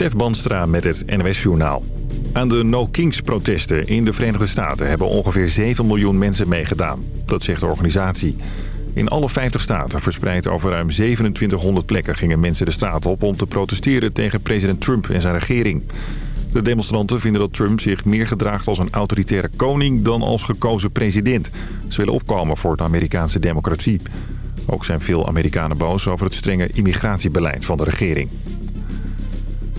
Stef Banstra met het NWS Journaal. Aan de No Kings protesten in de Verenigde Staten hebben ongeveer 7 miljoen mensen meegedaan. Dat zegt de organisatie. In alle 50 staten, verspreid over ruim 2700 plekken, gingen mensen de straat op om te protesteren tegen president Trump en zijn regering. De demonstranten vinden dat Trump zich meer gedraagt als een autoritaire koning dan als gekozen president. Ze willen opkomen voor de Amerikaanse democratie. Ook zijn veel Amerikanen boos over het strenge immigratiebeleid van de regering.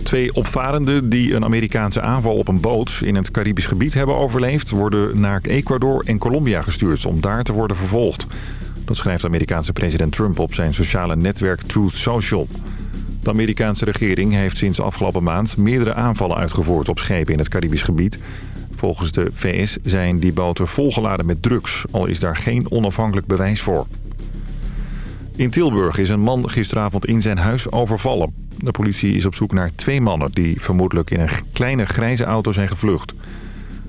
Twee opvarenden die een Amerikaanse aanval op een boot in het Caribisch gebied hebben overleefd... worden naar Ecuador en Colombia gestuurd om daar te worden vervolgd. Dat schrijft Amerikaanse president Trump op zijn sociale netwerk Truth Social. De Amerikaanse regering heeft sinds afgelopen maand meerdere aanvallen uitgevoerd op schepen in het Caribisch gebied. Volgens de VS zijn die boten volgeladen met drugs, al is daar geen onafhankelijk bewijs voor. In Tilburg is een man gisteravond in zijn huis overvallen. De politie is op zoek naar twee mannen die vermoedelijk in een kleine grijze auto zijn gevlucht.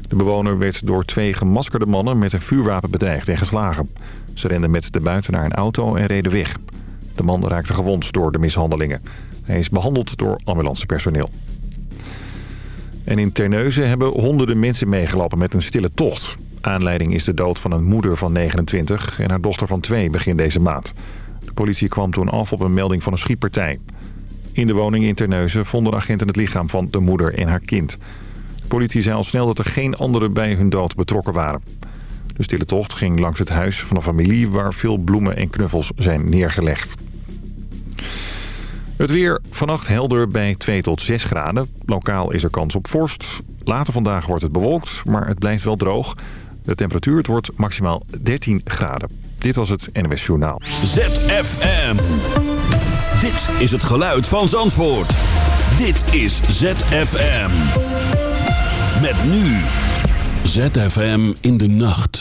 De bewoner werd door twee gemaskerde mannen met een vuurwapen bedreigd en geslagen. Ze renden met de buiten naar een auto en reden weg. De man raakte gewond door de mishandelingen. Hij is behandeld door ambulancepersoneel. En in Terneuzen hebben honderden mensen meegelopen met een stille tocht. Aanleiding is de dood van een moeder van 29 en haar dochter van 2 begin deze maand. De politie kwam toen af op een melding van een schietpartij. In de woning in Terneuzen vonden agenten het lichaam van de moeder en haar kind. De politie zei al snel dat er geen anderen bij hun dood betrokken waren. De stille tocht ging langs het huis van een familie waar veel bloemen en knuffels zijn neergelegd. Het weer vannacht helder bij 2 tot 6 graden. Lokaal is er kans op vorst. Later vandaag wordt het bewolkt, maar het blijft wel droog. De temperatuur wordt maximaal 13 graden. Dit was het NWS Journaal. ZFM. Dit is het geluid van Zandvoort. Dit is ZFM. Met nu. ZFM in de nacht.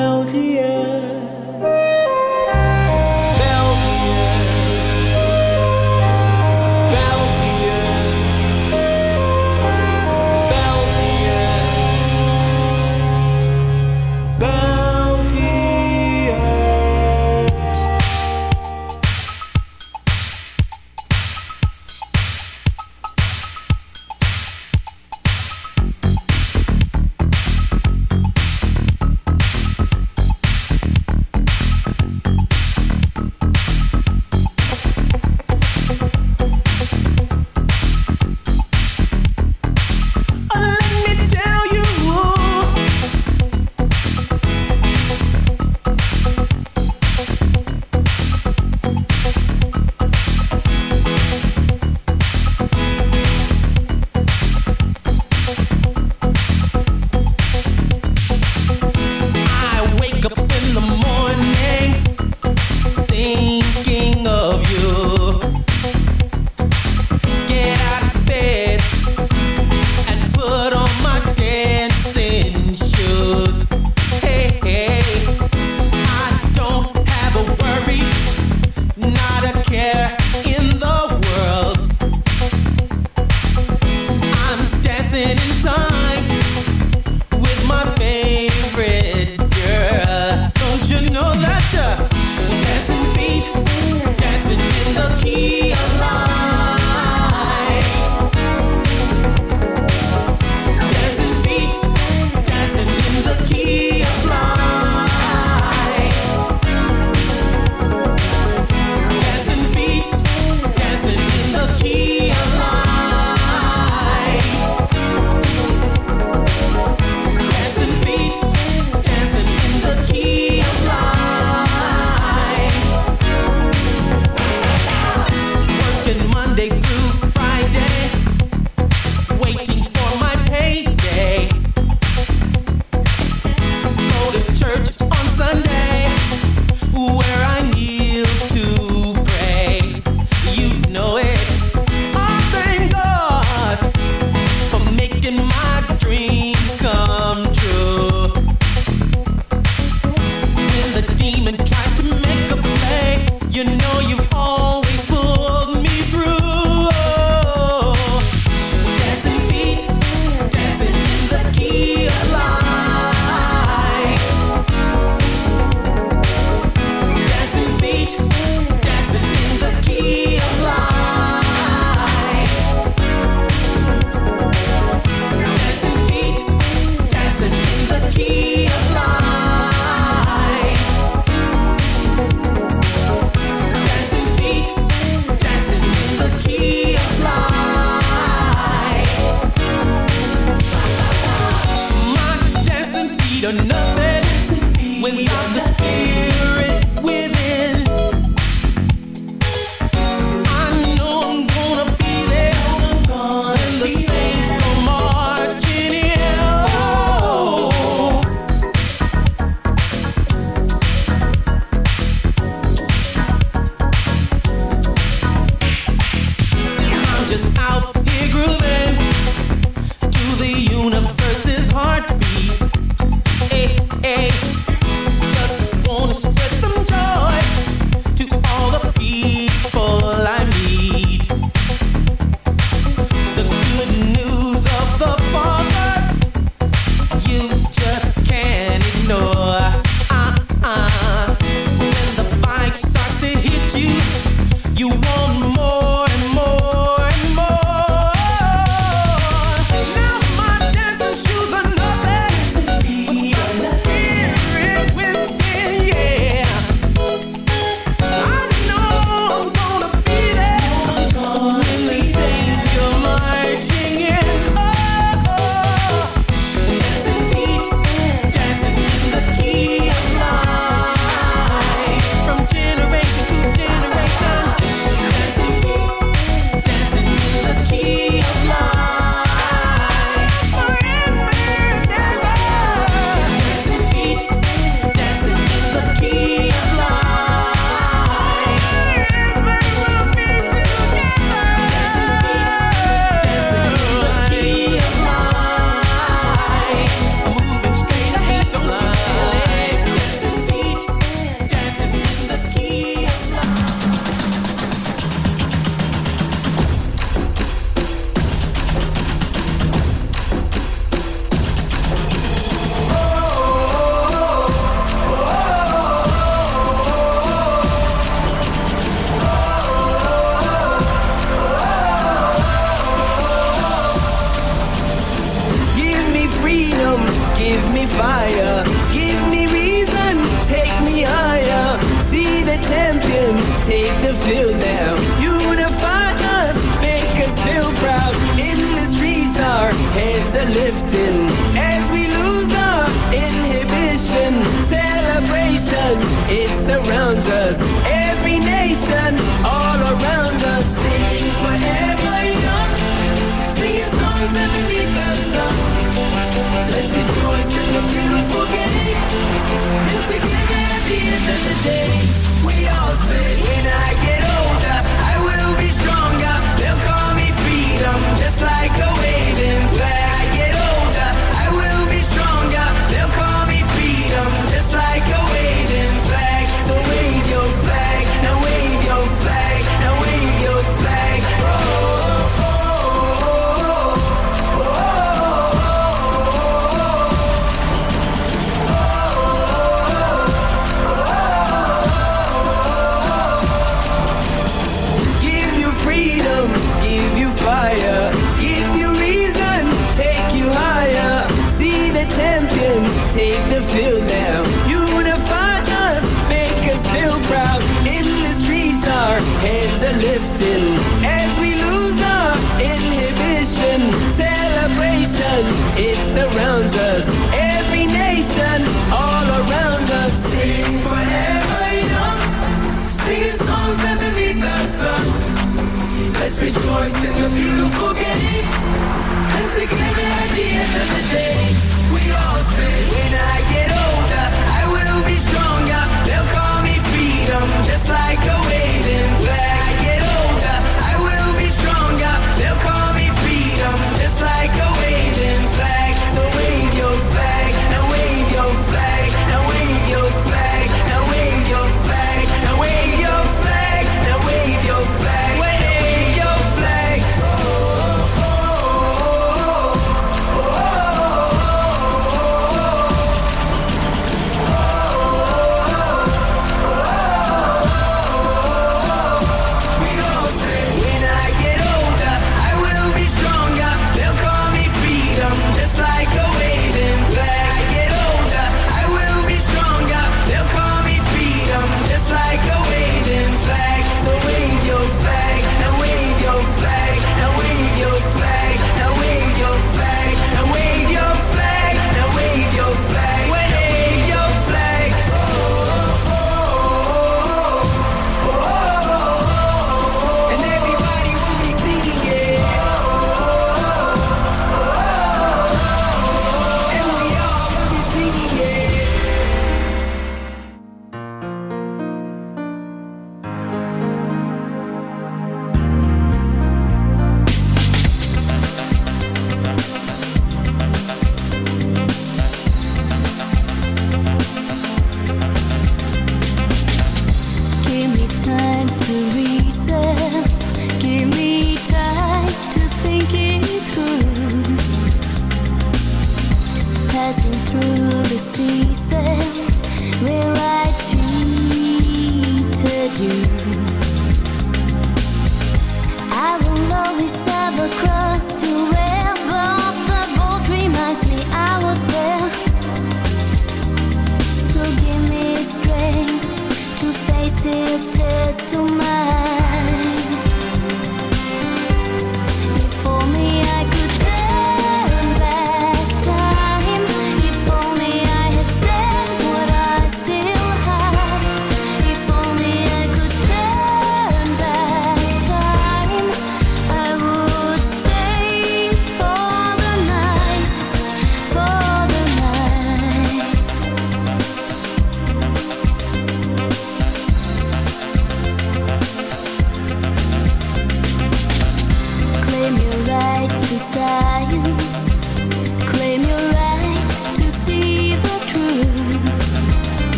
The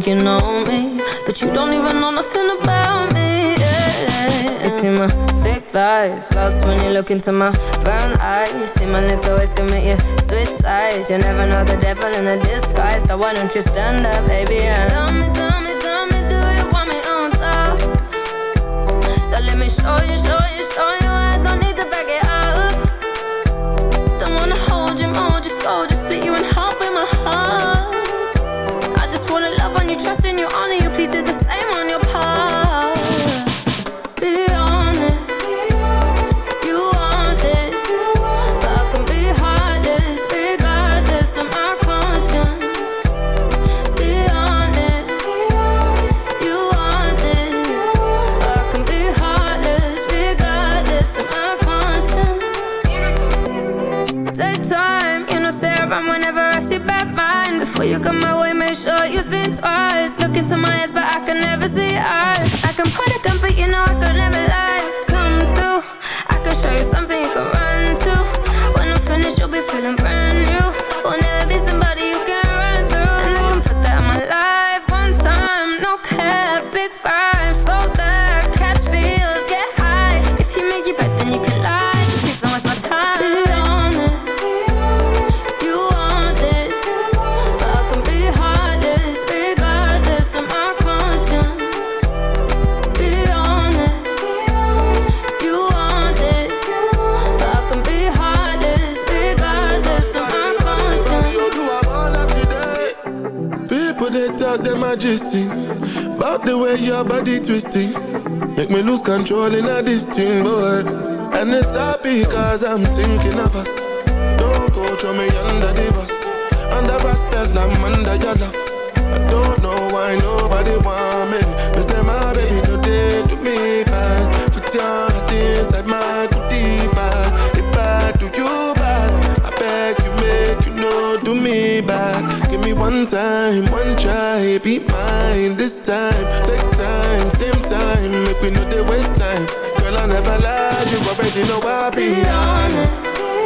think you know me But you don't even know nothing about me yeah. You see my thick thighs Lost when you look into my brown eyes You see my little ways commit you switch sides You never know the devil in a disguise So why don't you stand up, baby. Tell me, tell me controlling all this thing, boy. And it's happy cause I'm thinking of us. Don't go throw me under the bus. Under respect, I'm under your love. I don't know why nobody want me. But say my baby, no, they do me bad. But yeah. one time, one try, be mine this time. Take time, same time, make we know they waste time. Girl, I never lied, you already know I'll be, be honest. honest.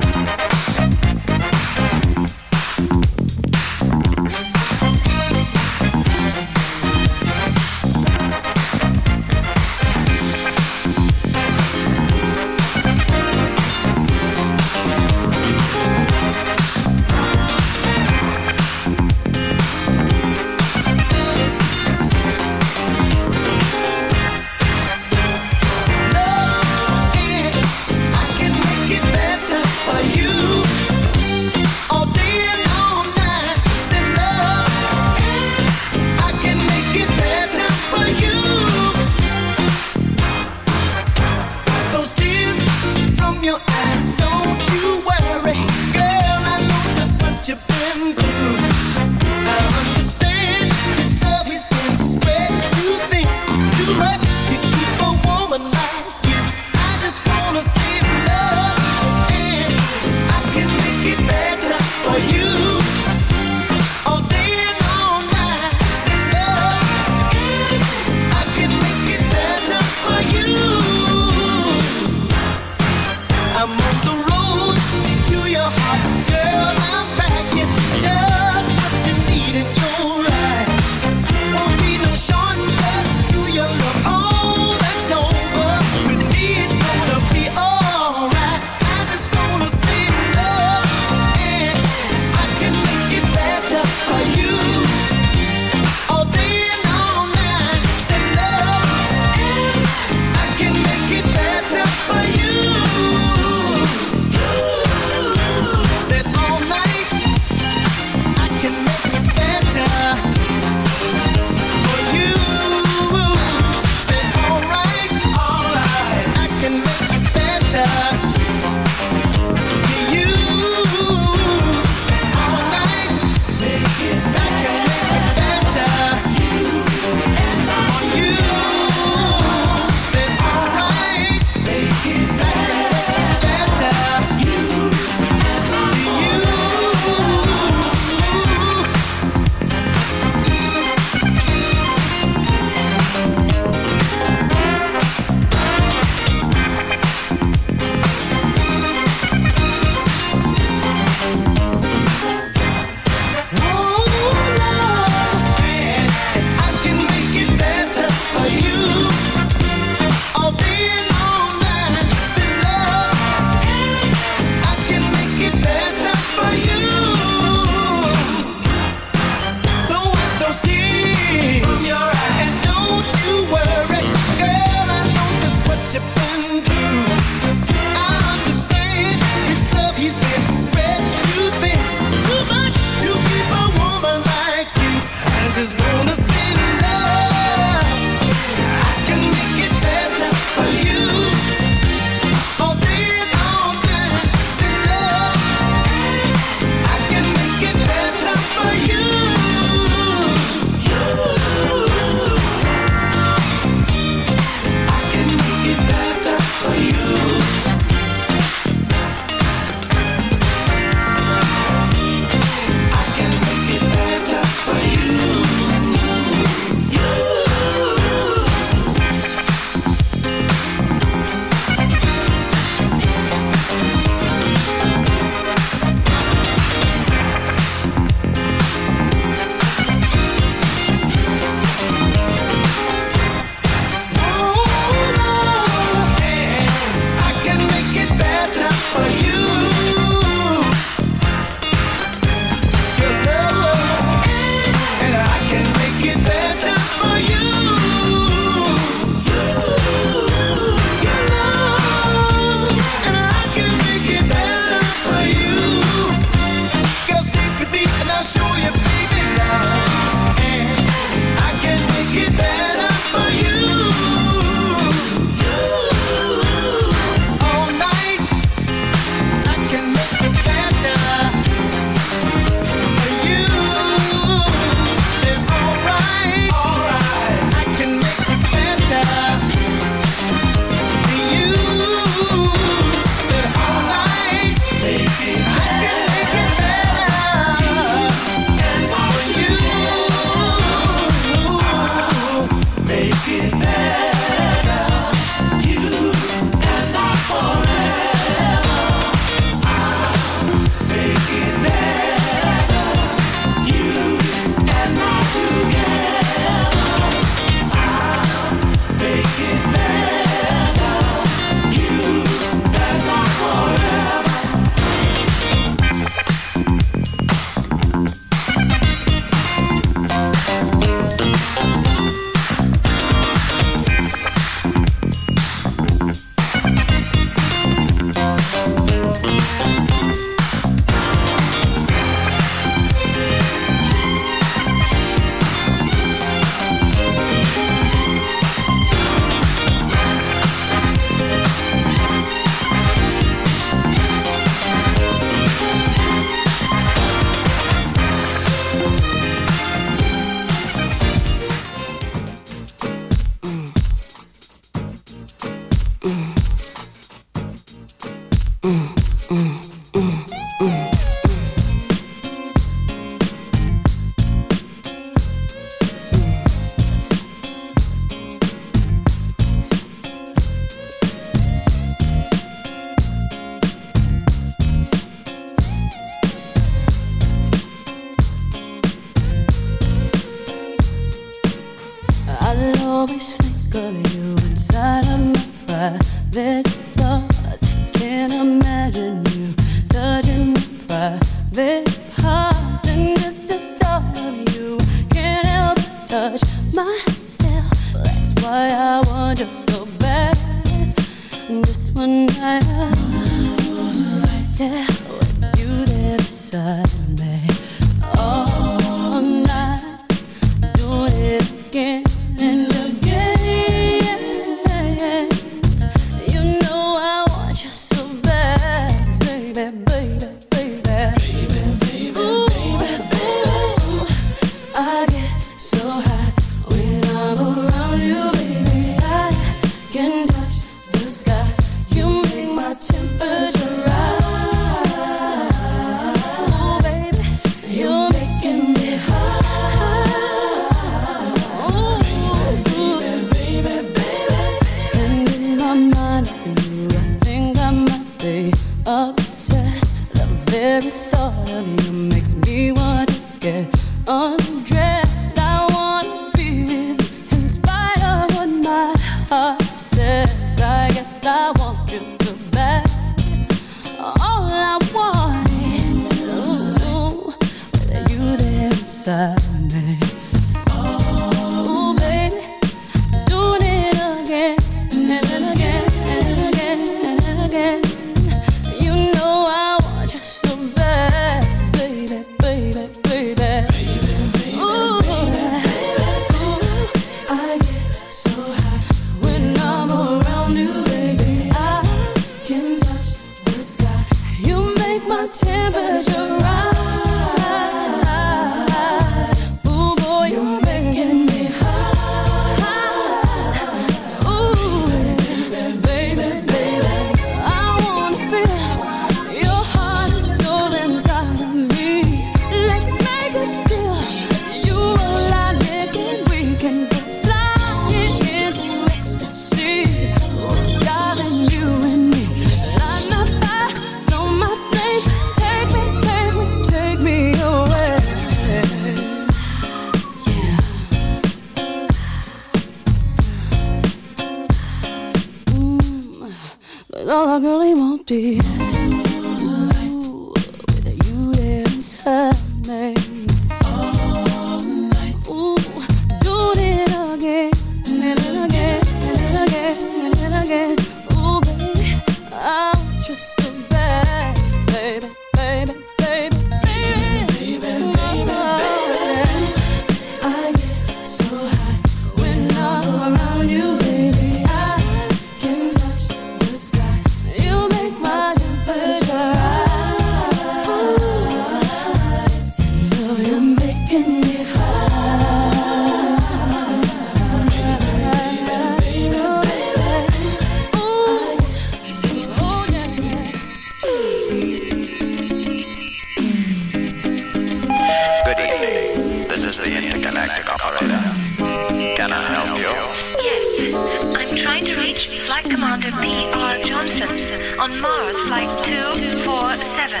0247.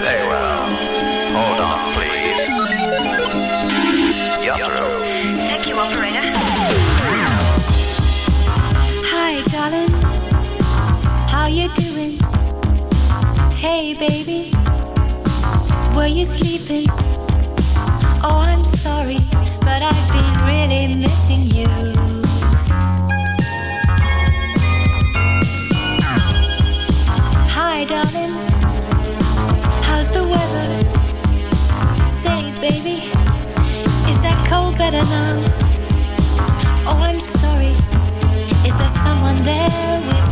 Very well. Hold on, please. Thank you, operator. Hi, darling. How you doing? Hey, baby. Were you sleeping? Oh, I'm sorry, but I've been really missing you. darling. How's the weather? Baby, is that cold better now? Oh, I'm sorry. Is there someone there with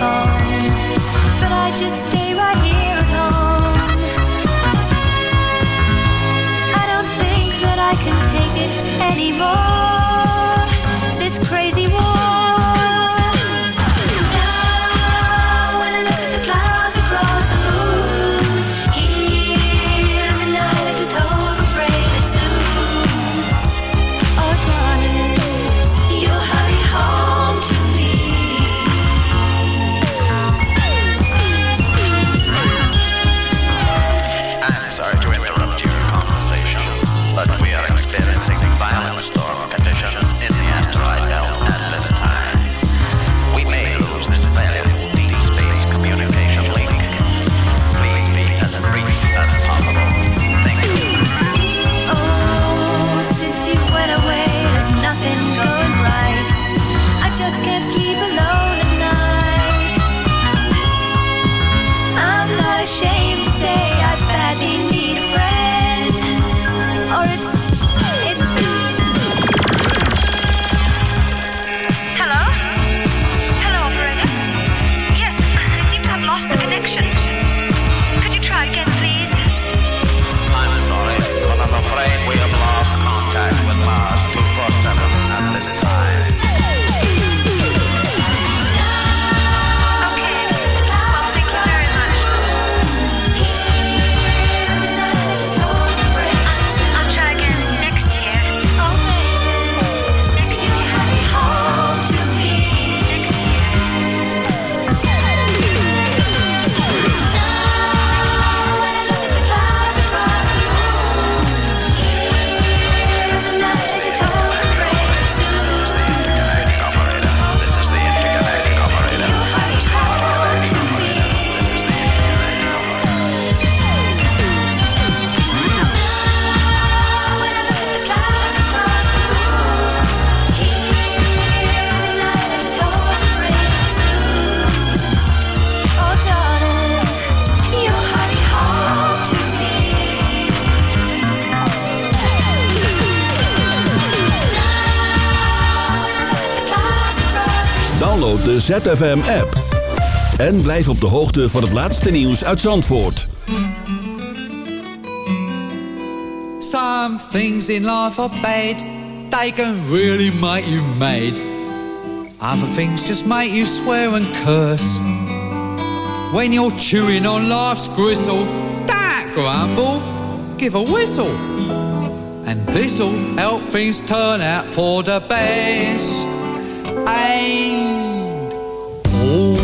but I just. ZFM-app. En blijf op de hoogte van het laatste nieuws uit Zandvoort. Some things in life are bad. They can really make you mad. Other things just make you swear and curse. When you're chewing on life's gristle, don't grumble, give a whistle. And this'll help things turn out for the best. And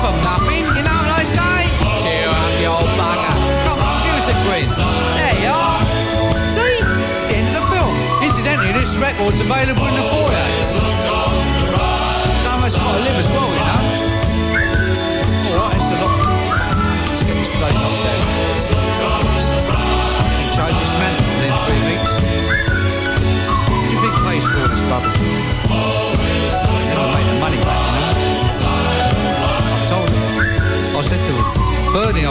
from nothing. You know what I say? Cheer up, you old bugger. Come on, give us a quiz. There you are. See? The end of the film. Incidentally, this record's available in the foyer.